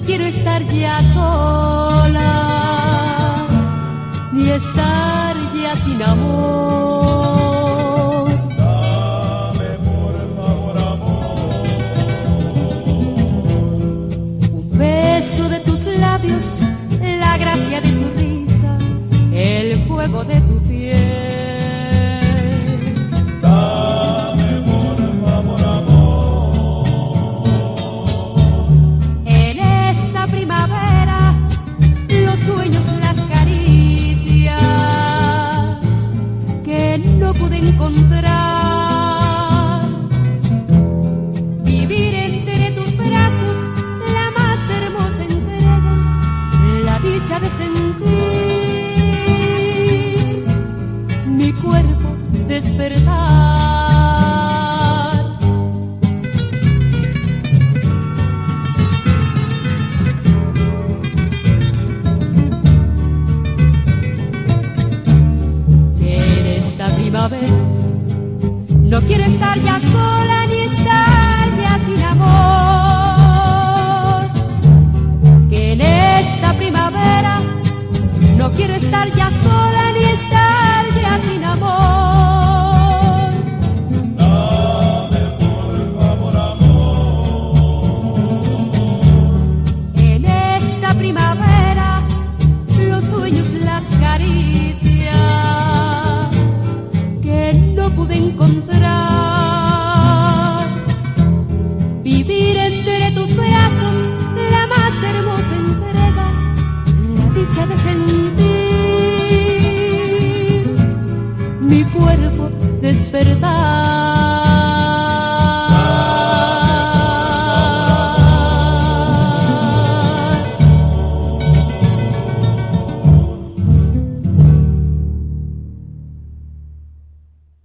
quiero estar ya sola, ni estar ya sin amor. Dame por favor amor. Un beso de tus labios, la gracia de tu No quiero estar ya sola ni estar ya sin amor. Que en esta primavera no quiero estar ya sola ni estar ya sin amor. Dame por favor amor. En esta primavera, los sueños, las caricias goodbye.